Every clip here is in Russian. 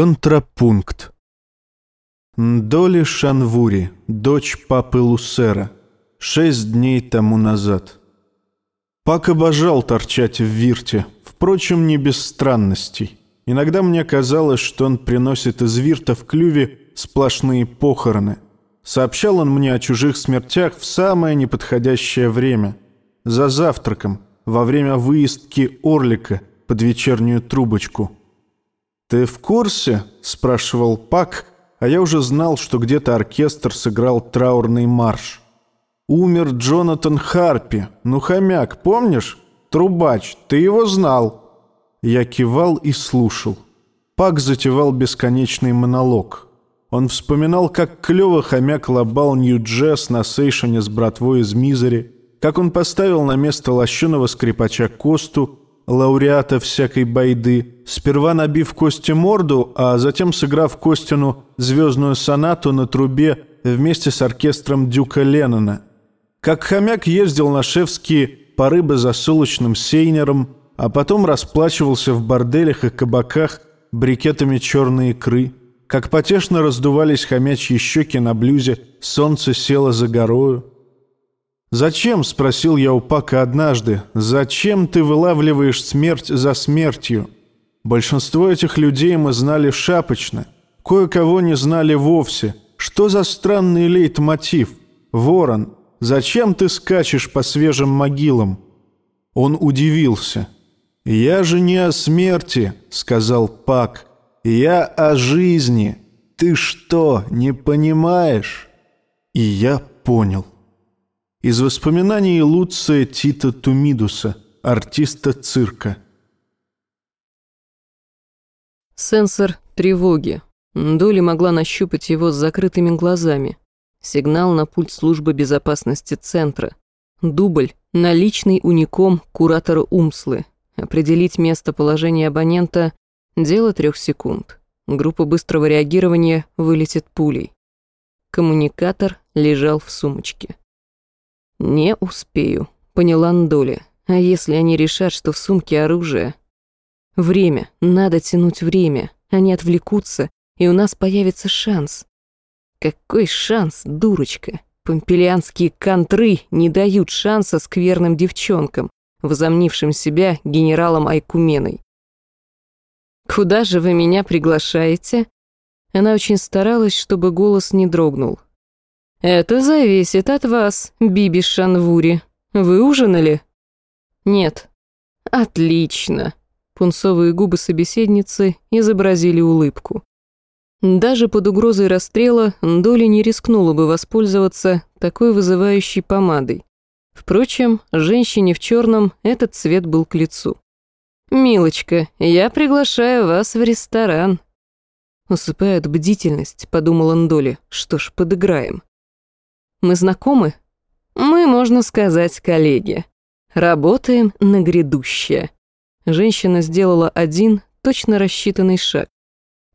Контрапункт. Доли Шанвури, дочь папы Лусера, шесть дней тому назад. Пак обожал торчать в Вирте, впрочем, не без странностей. Иногда мне казалось, что он приносит из Вирта в клюве сплошные похороны. Сообщал он мне о чужих смертях в самое неподходящее время. За завтраком, во время выездки Орлика под вечернюю трубочку – «Ты в курсе?» – спрашивал Пак, а я уже знал, что где-то оркестр сыграл траурный марш. «Умер Джонатан Харпи. Ну, хомяк, помнишь? Трубач, ты его знал». Я кивал и слушал. Пак затевал бесконечный монолог. Он вспоминал, как клево хомяк лобал Нью-Джесс на сейшене с братвой из Мизери, как он поставил на место лощеного скрипача Косту, лауреата всякой байды, сперва набив Косте морду, а затем сыграв Костину звездную сонату на трубе вместе с оркестром Дюка Леннона. Как хомяк ездил на шефские по рыбы за сулочным сейнером, а потом расплачивался в борделях и кабаках брикетами черной икры, как потешно раздувались хомячьи щеки на блюзе «Солнце село за горою», «Зачем?» — спросил я у Пака однажды. «Зачем ты вылавливаешь смерть за смертью?» Большинство этих людей мы знали шапочно. Кое-кого не знали вовсе. Что за странный лейтмотив? «Ворон, зачем ты скачешь по свежим могилам?» Он удивился. «Я же не о смерти», — сказал Пак. «Я о жизни. Ты что, не понимаешь?» И я понял. Из воспоминаний Луция Тита Тумидуса, артиста цирка. Сенсор тревоги. Доли могла нащупать его с закрытыми глазами. Сигнал на пульт службы безопасности центра. Дубль, наличный уником куратора Умслы. Определить местоположение абонента – дело трех секунд. Группа быстрого реагирования вылетит пулей. Коммуникатор лежал в сумочке. «Не успею», — поняла Ндоли. «А если они решат, что в сумке оружие?» «Время. Надо тянуть время. Они отвлекутся, и у нас появится шанс». «Какой шанс, дурочка? Помпелианские контры не дают шанса скверным девчонкам, возомнившим себя генералом Айкуменой». «Куда же вы меня приглашаете?» Она очень старалась, чтобы голос не дрогнул. «Это зависит от вас, Биби Шанвури. Вы ужинали?» «Нет». «Отлично». Пунцовые губы собеседницы изобразили улыбку. Даже под угрозой расстрела Доли не рискнула бы воспользоваться такой вызывающей помадой. Впрочем, женщине в черном этот цвет был к лицу. «Милочка, я приглашаю вас в ресторан». «Усыпает бдительность», — подумала Ндоли. «Что ж, подыграем». Мы знакомы? Мы, можно сказать, коллеги. Работаем на грядущее. Женщина сделала один, точно рассчитанный шаг.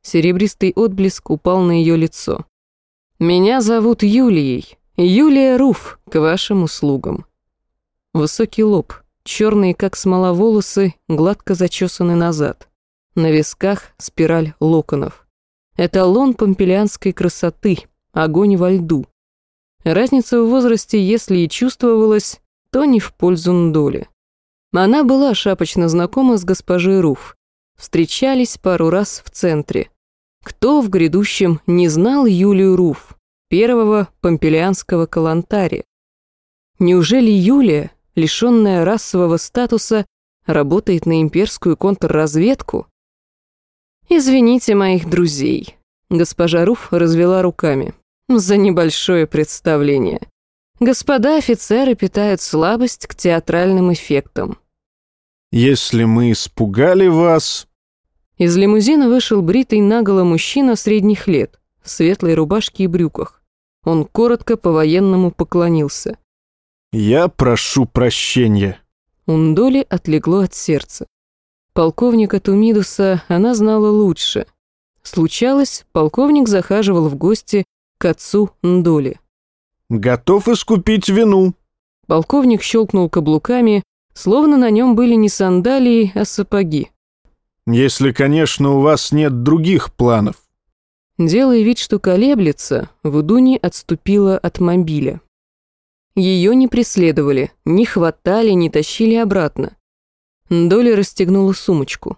Серебристый отблеск упал на ее лицо. «Меня зовут Юлией. Юлия Руф, к вашим услугам». Высокий лоб, черные как смола волосы, гладко зачесаны назад. На висках спираль локонов. Эталон помпелианской красоты, огонь во льду. Разница в возрасте, если и чувствовалась, то не в пользу Ндоли. Она была шапочно знакома с госпожей Руф. Встречались пару раз в центре. Кто в грядущем не знал Юлию Руф, первого помпелианского калантари? Неужели Юлия, лишенная расового статуса, работает на имперскую контрразведку? «Извините моих друзей», — госпожа Руф развела руками за небольшое представление. Господа офицеры питают слабость к театральным эффектам. «Если мы испугали вас...» Из лимузина вышел бритый наголо мужчина средних лет, в светлой рубашке и брюках. Он коротко по-военному поклонился. «Я прошу прощения». Ундоли отлегло от сердца. Полковника Тумидуса она знала лучше. Случалось, полковник захаживал в гости к отцу Ндоли. «Готов искупить вину». Полковник щелкнул каблуками, словно на нем были не сандалии, а сапоги. Если, конечно, у вас нет других планов. Делая вид, что колеблется, Вудуни отступила от мобиля. Ее не преследовали, не хватали, не тащили обратно. Доли расстегнула сумочку.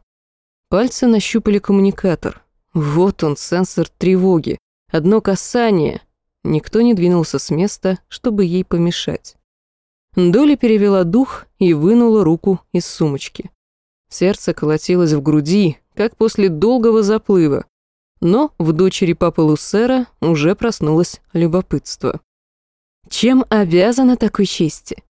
Пальцы нащупали коммуникатор. Вот он, сенсор тревоги. Одно касание. Никто не двинулся с места, чтобы ей помешать. Доли перевела дух и вынула руку из сумочки. Сердце колотилось в груди, как после долгого заплыва. Но в дочери папы Лусера уже проснулось любопытство. Чем обязана такой чести?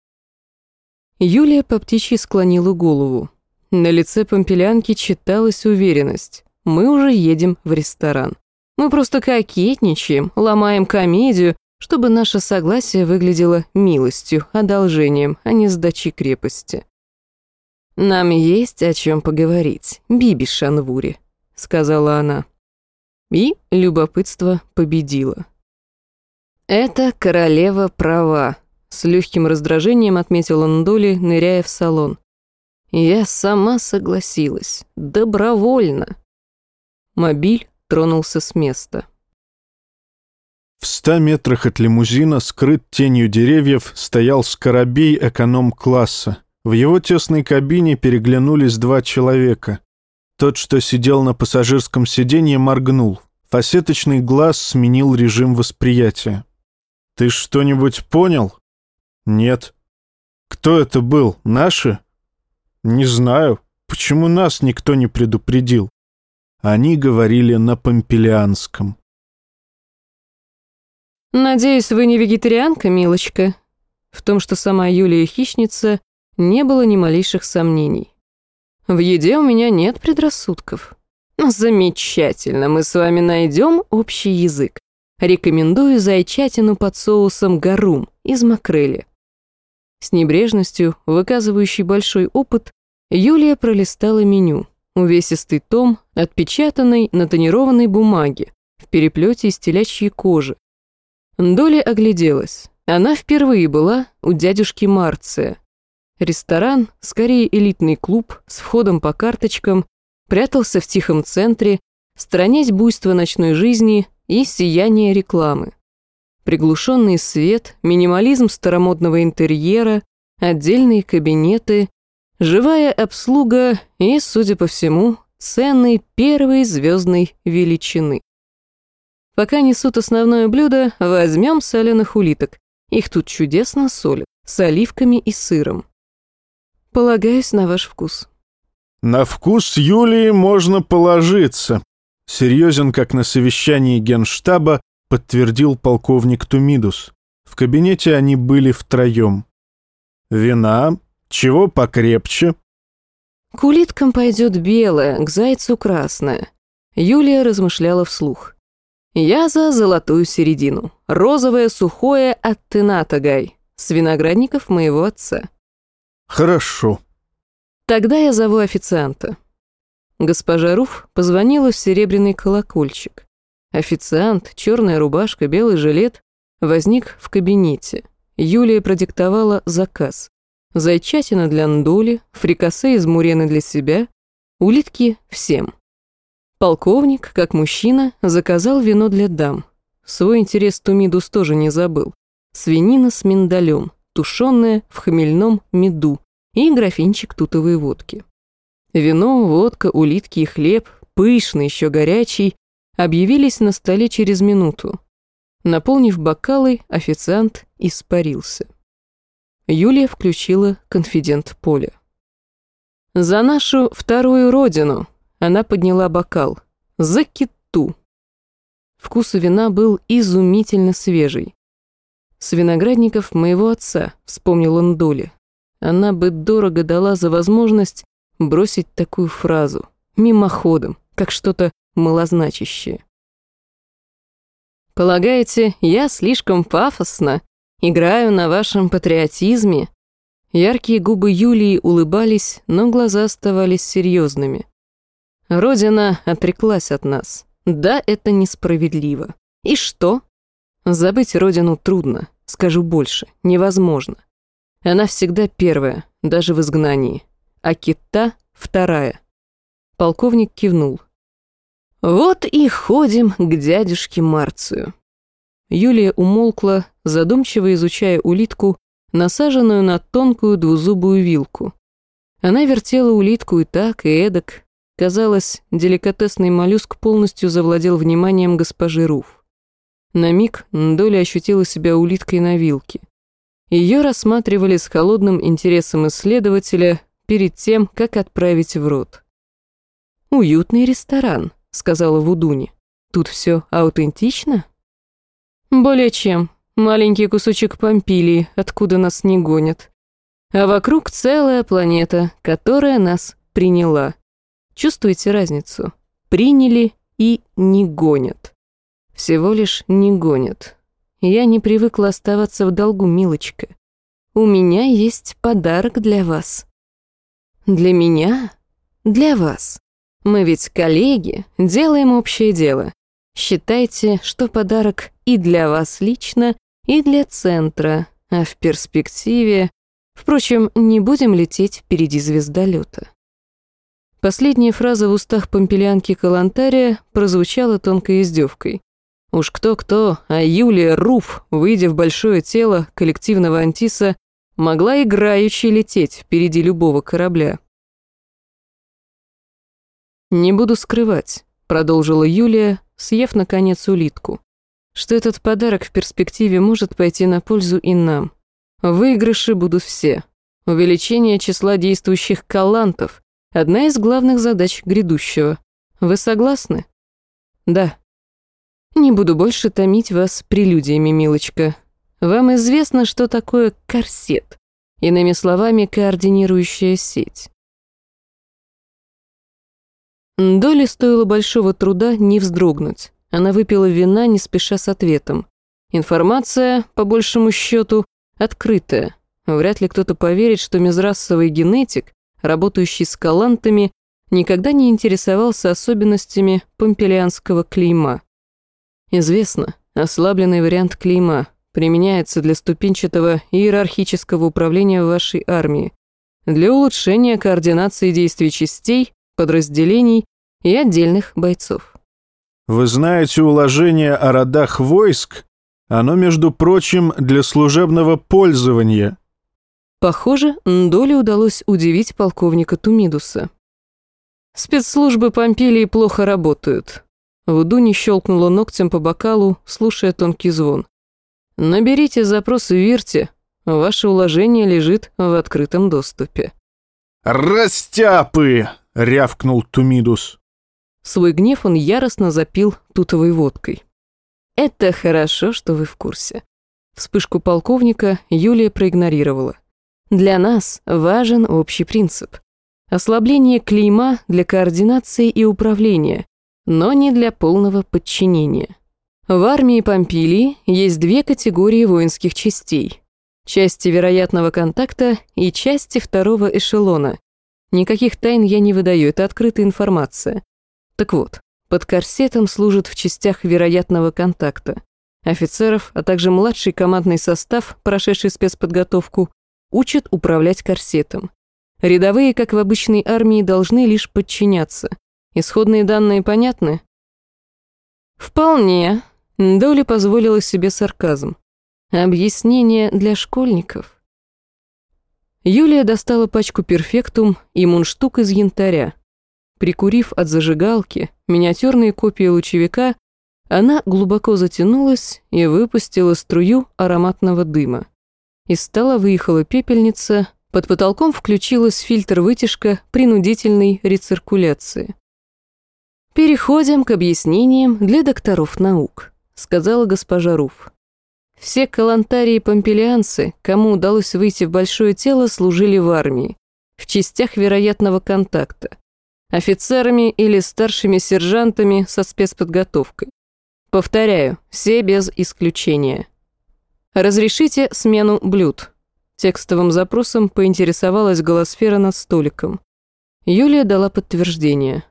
Юлия по птичьи склонила голову. На лице помпелянки читалась уверенность. Мы уже едем в ресторан. Мы просто кокетничаем, ломаем комедию, чтобы наше согласие выглядело милостью, одолжением, а не сдачей крепости. «Нам есть о чем поговорить, Биби Шанвури», — сказала она. И любопытство победило. «Это королева права», — с легким раздражением отметила Ндоли, ныряя в салон. «Я сама согласилась. Добровольно». Мобиль тронулся с места. В ста метрах от лимузина, скрыт тенью деревьев, стоял скоробей эконом-класса. В его тесной кабине переглянулись два человека. Тот, что сидел на пассажирском сиденье, моргнул. Фасеточный глаз сменил режим восприятия. «Ты что-нибудь понял?» «Нет». «Кто это был? Наши?» «Не знаю. Почему нас никто не предупредил?» Они говорили на помпелианском. «Надеюсь, вы не вегетарианка, милочка?» В том, что сама Юлия хищница, не было ни малейших сомнений. «В еде у меня нет предрассудков». «Замечательно, мы с вами найдем общий язык. Рекомендую зайчатину под соусом гарум из макрели. С небрежностью, выказывающей большой опыт, Юлия пролистала меню. Увесистый том, отпечатанный на тонированной бумаге, в переплете из телячьей кожи. Доля огляделась. Она впервые была у дядюшки Марция. Ресторан, скорее элитный клуб, с входом по карточкам, прятался в тихом центре, сторонясь буйства ночной жизни и сияние рекламы. Приглушенный свет, минимализм старомодного интерьера, отдельные кабинеты, живая обслуга и, судя по всему, цены первой звездной величины. Пока несут основное блюдо, возьмем соленых улиток. Их тут чудесно солят, с оливками и сыром. Полагаюсь на ваш вкус. На вкус Юлии можно положиться, Серьезен, как на совещании генштаба, подтвердил полковник Тумидус. В кабинете они были втроем. «Вина? Чего покрепче?» «К улиткам пойдет белая, к зайцу красная». Юлия размышляла вслух. «Я за золотую середину. Розовое сухое от Тенатагай, с виноградников моего отца». «Хорошо». «Тогда я зову официанта». Госпожа Руф позвонила в серебряный колокольчик. Официант, черная рубашка, белый жилет, возник в кабинете. Юлия продиктовала заказ. Зайчатина для Ндоли, фрикасе из мурены для себя, улитки всем. Полковник, как мужчина, заказал вино для дам. Свой интерес Тумидус тоже не забыл. Свинина с миндалем, тушеная в хмельном меду и графинчик тутовой водки. Вино, водка, улитки и хлеб, пышный, еще горячий, объявились на столе через минуту. Наполнив бокалы, официант испарился. Юлия включила конфидент Поля. «За нашу вторую родину!» Она подняла бокал. «За киту!» Вкус вина был изумительно свежий. «С виноградников моего отца», — вспомнил он Доли. Она бы дорого дала за возможность бросить такую фразу, мимоходом, как что-то малозначащее. «Полагаете, я слишком пафосно играю на вашем патриотизме?» Яркие губы Юлии улыбались, но глаза оставались серьезными. «Родина отреклась от нас. Да, это несправедливо. И что? Забыть родину трудно, скажу больше, невозможно. Она всегда первая, даже в изгнании а кита — вторая. Полковник кивнул. «Вот и ходим к дядюшке Марцию». Юлия умолкла, задумчиво изучая улитку, насаженную на тонкую двузубую вилку. Она вертела улитку и так, и эдак. Казалось, деликатесный моллюск полностью завладел вниманием госпожи Руф. На миг Доля ощутила себя улиткой на вилке. Ее рассматривали с холодным интересом исследователя перед тем, как отправить в рот. «Уютный ресторан», — сказала Вудуни. «Тут все аутентично?» «Более чем. Маленький кусочек Помпилии, откуда нас не гонят. А вокруг целая планета, которая нас приняла. Чувствуете разницу? Приняли и не гонят. Всего лишь не гонят. Я не привыкла оставаться в долгу, милочка. У меня есть подарок для вас. Для меня? Для вас. Мы ведь коллеги, делаем общее дело. Считайте, что подарок и для вас лично, и для центра, а в перспективе... Впрочем, не будем лететь впереди звездолета. Последняя фраза в устах помпелянки Калантария прозвучала тонкой издевкой. Уж кто-кто, а Юлия Руф, выйдя в большое тело коллективного антиса, могла играючи лететь впереди любого корабля. «Не буду скрывать», — продолжила Юлия, съев, наконец, улитку, «что этот подарок в перспективе может пойти на пользу и нам. Выигрыши будут все. Увеличение числа действующих калантов — одна из главных задач грядущего. Вы согласны?» «Да», не буду больше томить вас прелюдиями, милочка. Вам известно, что такое корсет, иными словами, координирующая сеть. Доле стоило большого труда не вздрогнуть. Она выпила вина, не спеша с ответом. Информация, по большему счету, открытая. Вряд ли кто-то поверит, что межрасовый генетик, работающий с калантами, никогда не интересовался особенностями помпелианского клейма. Известно, ослабленный вариант клейма применяется для ступенчатого иерархического управления вашей армией, для улучшения координации действий частей, подразделений и отдельных бойцов. Вы знаете уложение о родах войск? Оно, между прочим, для служебного пользования. Похоже, Доле удалось удивить полковника Тумидуса. Спецслужбы Помпилии плохо работают. Вудуни щелкнула ногтем по бокалу, слушая тонкий звон. «Наберите запрос в Вирте. Ваше уложение лежит в открытом доступе». «Растяпы!» — рявкнул Тумидус. Свой гнев он яростно запил тутовой водкой. «Это хорошо, что вы в курсе». Вспышку полковника Юлия проигнорировала. «Для нас важен общий принцип. Ослабление клейма для координации и управления, но не для полного подчинения. В армии Помпилии есть две категории воинских частей. Части вероятного контакта и части второго эшелона. Никаких тайн я не выдаю, это открытая информация. Так вот, под корсетом служат в частях вероятного контакта. Офицеров, а также младший командный состав, прошедший спецподготовку, учат управлять корсетом. Рядовые, как в обычной армии, должны лишь подчиняться. Исходные данные понятны? Вполне. Доли позволила себе сарказм. Объяснение для школьников. Юлия достала пачку перфектум и мундштук из янтаря. Прикурив от зажигалки миниатюрные копии лучевика, она глубоко затянулась и выпустила струю ароматного дыма. Из стола выехала пепельница, под потолком включилась фильтр-вытяжка принудительной рециркуляции. «Переходим к объяснениям для докторов наук», — сказала госпожа Руф. Все калантарии помпелианцы, кому удалось выйти в большое тело, служили в армии, в частях вероятного контакта, офицерами или старшими сержантами со спецподготовкой. Повторяю, все без исключения. «Разрешите смену блюд», — текстовым запросом поинтересовалась голосфера над столиком. Юлия дала подтверждение.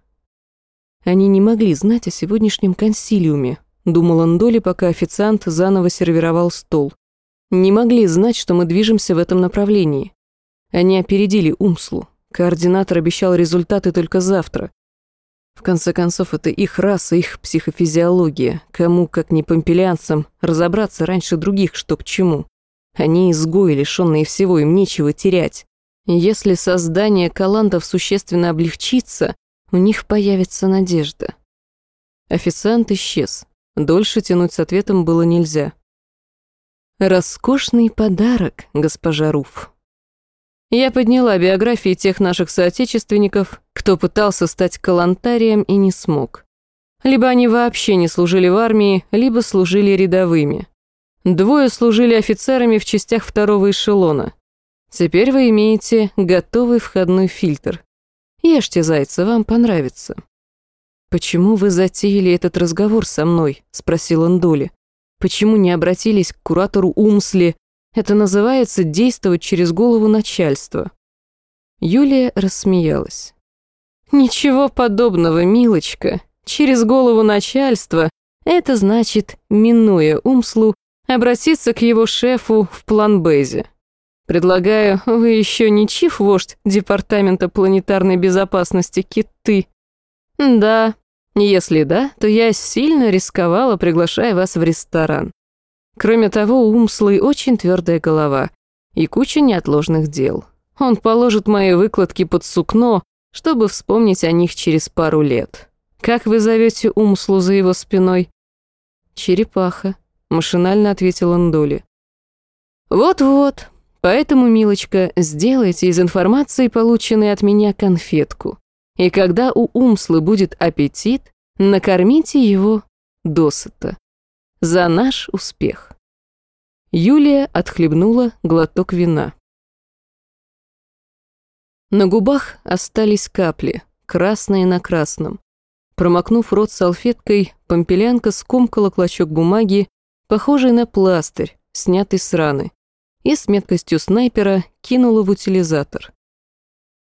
Они не могли знать о сегодняшнем консилиуме, думал Андоли, пока официант заново сервировал стол. Не могли знать, что мы движемся в этом направлении. Они опередили Умслу. Координатор обещал результаты только завтра. В конце концов, это их раса, их психофизиология. Кому, как не помпелианцам, разобраться раньше других, что к чему. Они изгои, лишенные всего, им нечего терять. Если создание калантов существенно облегчится, у них появится надежда. Официант исчез. Дольше тянуть с ответом было нельзя. «Роскошный подарок, госпожа Руф». Я подняла биографии тех наших соотечественников, кто пытался стать калантарием и не смог. Либо они вообще не служили в армии, либо служили рядовыми. Двое служили офицерами в частях второго эшелона. Теперь вы имеете готовый входной фильтр. Ешьте, зайца, вам понравится. «Почему вы затеяли этот разговор со мной?» – спросил Андоли. «Почему не обратились к куратору Умсли? Это называется действовать через голову начальства». Юлия рассмеялась. «Ничего подобного, милочка. Через голову начальства – это значит, минуя Умслу, обратиться к его шефу в планбезе. Предлагаю, вы еще не чиф-вождь Департамента планетарной безопасности Киты?» «Да, если да, то я сильно рисковала, приглашая вас в ресторан. Кроме того, у Умслы очень твердая голова и куча неотложных дел. Он положит мои выкладки под сукно, чтобы вспомнить о них через пару лет. Как вы зовете Умслу за его спиной? Черепаха, машинально ответил Андоли. Вот-вот, поэтому, милочка, сделайте из информации, полученной от меня, конфетку. И когда у Умслы будет аппетит, накормите его досыта. За наш успех. Юлия отхлебнула глоток вина. На губах остались капли, красные на красном. Промокнув рот салфеткой, помпелянка скомкала клочок бумаги, похожий на пластырь, снятый с раны, и с меткостью снайпера кинула в утилизатор.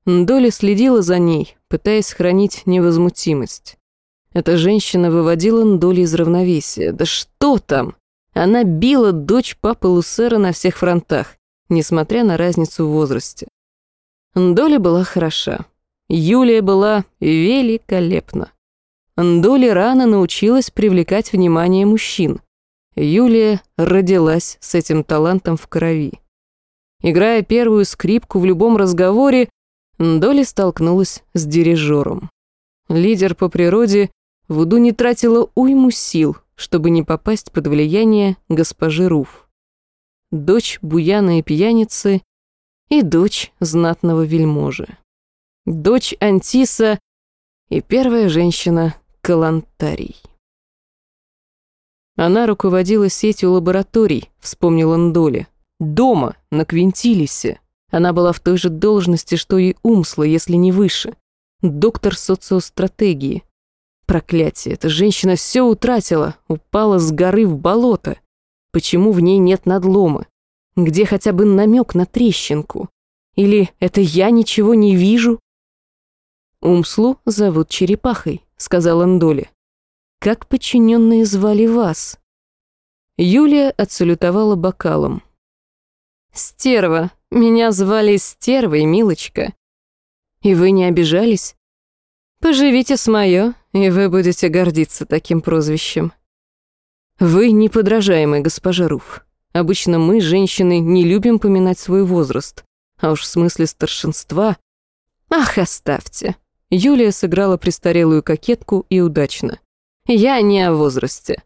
Доля следила за ней, пытаясь сохранить невозмутимость. Эта женщина выводила Ндоли из равновесия. Да что там? Она била дочь папы Лусера на всех фронтах, несмотря на разницу в возрасте. Ндоли была хороша. Юлия была великолепна. Ндоли рано научилась привлекать внимание мужчин. Юлия родилась с этим талантом в крови. Играя первую скрипку в любом разговоре, Доли столкнулась с дирижером. Лидер по природе, Вуду не тратила уйму сил, чтобы не попасть под влияние госпожи Руф. Дочь буяна и пьяницы и дочь знатного вельможи. Дочь Антиса и первая женщина Калантарий. Она руководила сетью лабораторий, вспомнила Ндоли. Дома, на Квинтилисе. Она была в той же должности, что и Умсла, если не выше. Доктор социостратегии. Проклятие, эта женщина все утратила, упала с горы в болото. Почему в ней нет надлома? Где хотя бы намек на трещинку? Или это я ничего не вижу? Умслу зовут Черепахой, сказал Андоли. Как подчиненные звали вас? Юлия отсалютовала бокалом. «Стерва. Меня звали Стервой, милочка. И вы не обижались? Поживите с моё, и вы будете гордиться таким прозвищем. Вы неподражаемый, госпожа Руф. Обычно мы, женщины, не любим поминать свой возраст. А уж в смысле старшинства... Ах, оставьте. Юлия сыграла престарелую кокетку и удачно. Я не о возрасте.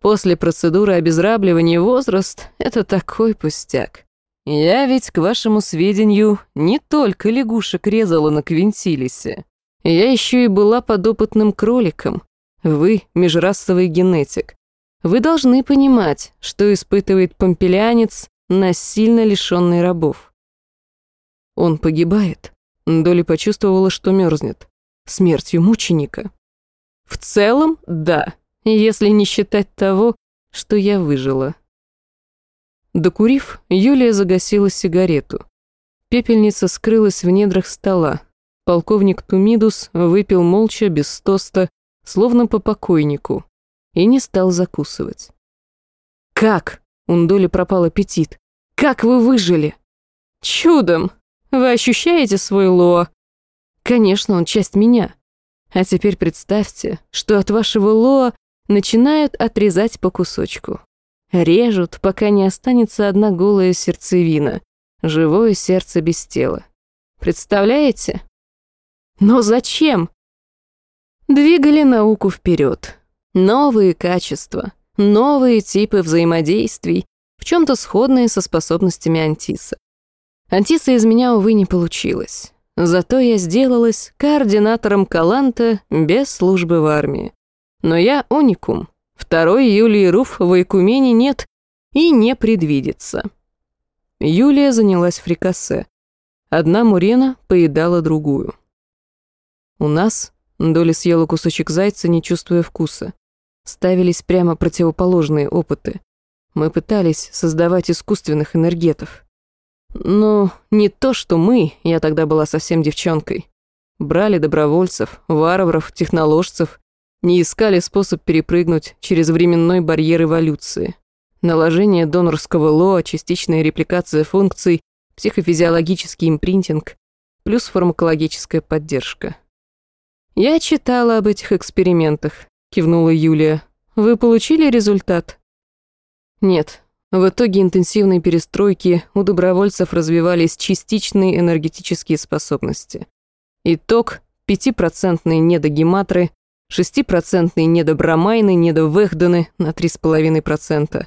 После процедуры обезрабливания возраст — это такой пустяк. Я ведь, к вашему сведению, не только лягушек резала на Квинтилисе. Я еще и была подопытным кроликом. Вы — межрасовый генетик. Вы должны понимать, что испытывает помпелянец, насильно лишенный рабов. Он погибает. Доли почувствовала, что мерзнет. Смертью мученика. В целом, да, если не считать того, что я выжила. Докурив, Юлия загасила сигарету. Пепельница скрылась в недрах стола. Полковник Тумидус выпил молча, без тоста, словно по покойнику, и не стал закусывать. «Как?» — у Ндоли пропал аппетит. «Как вы выжили?» «Чудом! Вы ощущаете свой Лоа?» «Конечно, он часть меня. А теперь представьте, что от вашего лоа начинают отрезать по кусочку. Режут, пока не останется одна голая сердцевина, живое сердце без тела. Представляете? Но зачем? Двигали науку вперед. Новые качества, новые типы взаимодействий, в чем-то сходные со способностями Антиса. Антиса из меня, увы, не получилось. Зато я сделалась координатором Каланта без службы в армии. Но я уникум. Второй Юлии Руф в Айкумене нет и не предвидится. Юлия занялась фрикасе. Одна мурена поедала другую. У нас Доля съела кусочек зайца, не чувствуя вкуса. Ставились прямо противоположные опыты. Мы пытались создавать искусственных энергетов. Но не то, что мы, я тогда была совсем девчонкой. Брали добровольцев, варваров, техноложцев, не искали способ перепрыгнуть через временной барьер эволюции. Наложение донорского лоа, частичная репликация функций, психофизиологический импринтинг, плюс фармакологическая поддержка. «Я читала об этих экспериментах», — кивнула Юлия. «Вы получили результат?» «Нет. В итоге интенсивной перестройки у добровольцев развивались частичные энергетические способности. Итог — пятипроцентные недогематры, шестипроцентные недобромайны, недовехданы на три с половиной процента.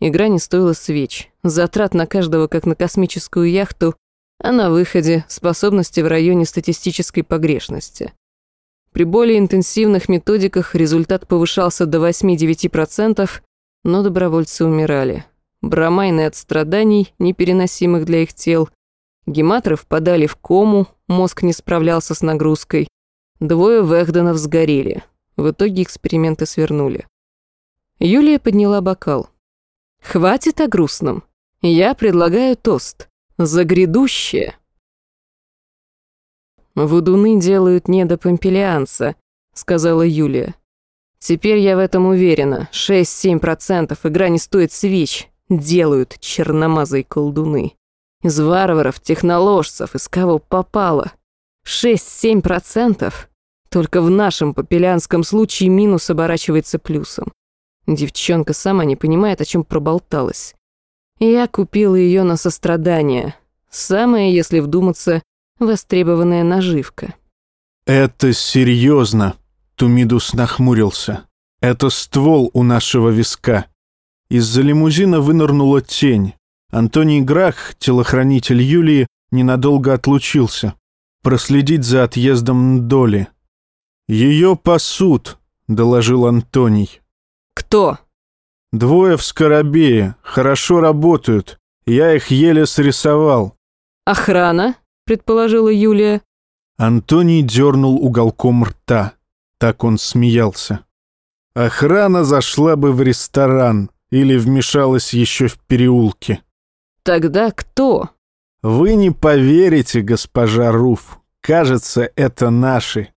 Игра не стоила свеч, затрат на каждого как на космическую яхту, а на выходе способности в районе статистической погрешности. При более интенсивных методиках результат повышался до 8-9%, но добровольцы умирали. Бромайны от страданий, непереносимых для их тел. Гематры впадали в кому, мозг не справлялся с нагрузкой. Двое Вэхденов сгорели. В итоге эксперименты свернули. Юлия подняла бокал. «Хватит о грустном. Я предлагаю тост. За грядущее!» «Вудуны делают не до помпелианца», — сказала Юлия. «Теперь я в этом уверена. 6-7% игра не стоит свеч. Делают черномазые колдуны. Из варваров, техноложцев, из кого попало. 6-7%? Только в нашем попелянском случае минус оборачивается плюсом. Девчонка сама не понимает, о чем проболталась. Я купила ее на сострадание. Самое, если вдуматься, востребованная наживка. «Это серьезно», — Тумидус нахмурился. «Это ствол у нашего виска». Из-за лимузина вынырнула тень. Антоний Грах, телохранитель Юлии, ненадолго отлучился. Проследить за отъездом Доли. «Ее пасут», — доложил Антоний. «Кто?» «Двое в Скоробее. Хорошо работают. Я их еле срисовал». «Охрана?» предположила Юлия. Антоний дернул уголком рта. Так он смеялся. Охрана зашла бы в ресторан или вмешалась еще в переулке. Тогда кто? Вы не поверите, госпожа Руф. Кажется, это наши.